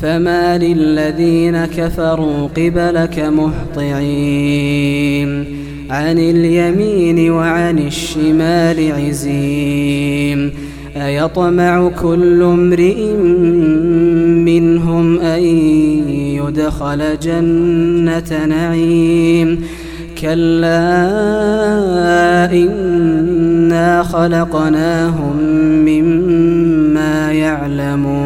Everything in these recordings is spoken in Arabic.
فما للذين كفروا قبلك مهطعين. عن اليمين وعن الشمال عزين. أيطمع كل امرئ منهم أن يدخل جنة نعيم. كلا إنا خلقناهم مما يعلمون.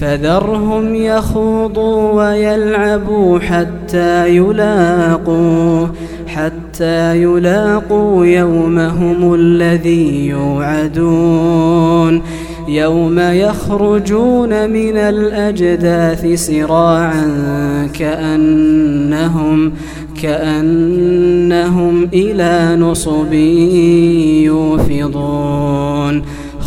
فذرهم يخوضوا ويلعبوا حتى يلاقوا حتى يلاقوا يومهم الذي يوعدون. يوم يخرجون من الأجداث سراعا كأنهم كأنهم إلى نصب يوفضون.